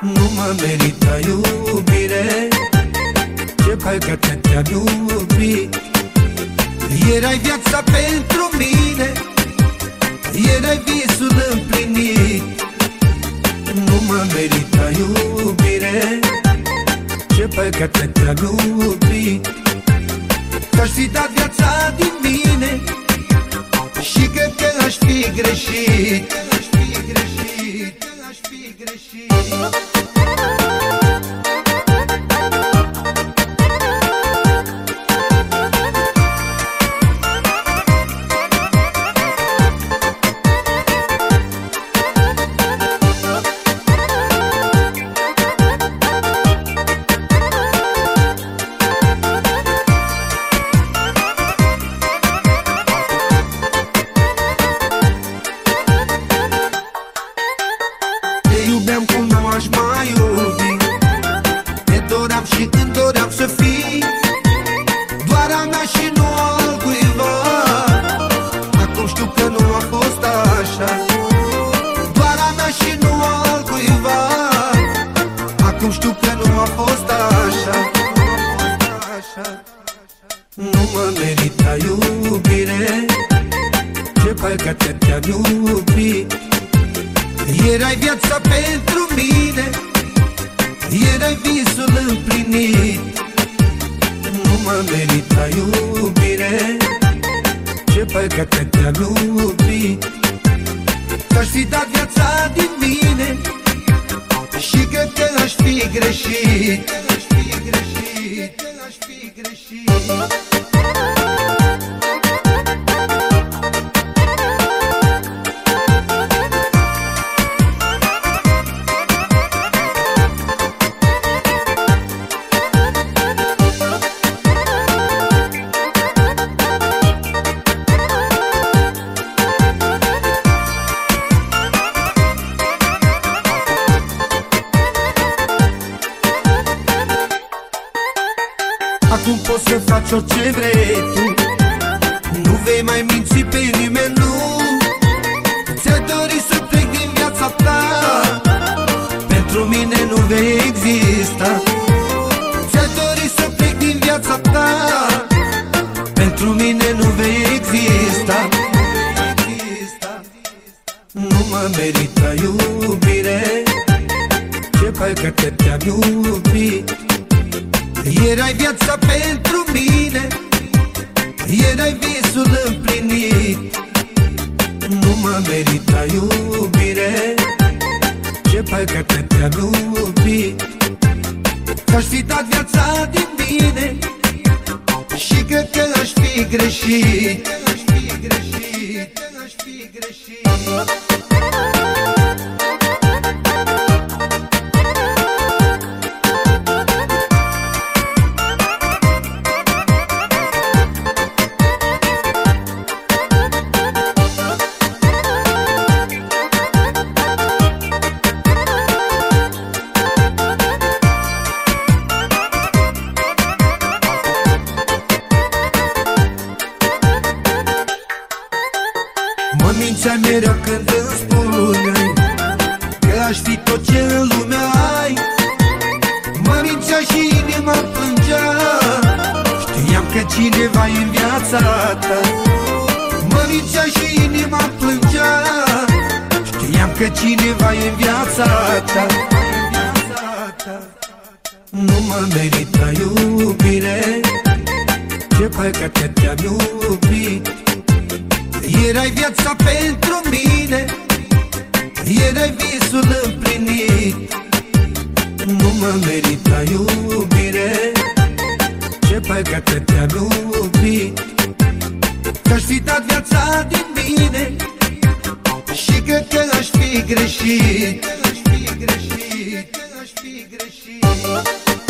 Nu mă merită iubire. Ce păcate te-am iubit? Erai viața pentru mine. Erai visul împlinit. Nu mă merită iubire. Ce păcate te-am iubit? Că-aș fi dat viața din mine. Și cred că aș fi greșit mă merita iubire. Ce păcate te-am iubit Erai viața pentru mine. Erai visul împlinit. Nu mă merita iubire. Ce păcate te-am iubit Că-aș fi dat viața din Acum poți să faci orice vrei tu. Nu vei mai minți pe nimeni, nu. Ți-ai dorit să plec din viața ta. Pentru mine nu vei exista. Ți-ai dorit să plec din viața ta. Pentru mine nu vei exista. Nu mă merită iubire. Ce păcate te-am iubit Erai viața pentru mine. Erai visul împlinit. Nu mă merita iubire. Ce păcate te-am iubit Că-aș fi dat viața din mine Și cred că aș fi greșit. Aș fi greșit. Aș fi greșit viața ta. Mă mințea și inima plângea. Știam că cineva e în viața ta. Nu mă merită iubire. Ce păcate te-am iubit. Erai viața pentru mine. Erai visul împlinit. Nu mă merita iubire. Ce păcate te-am iubit Că-aș fi dat viața din mine Și cred că aș fi greșit. Aș fi greșit Aș fi greșit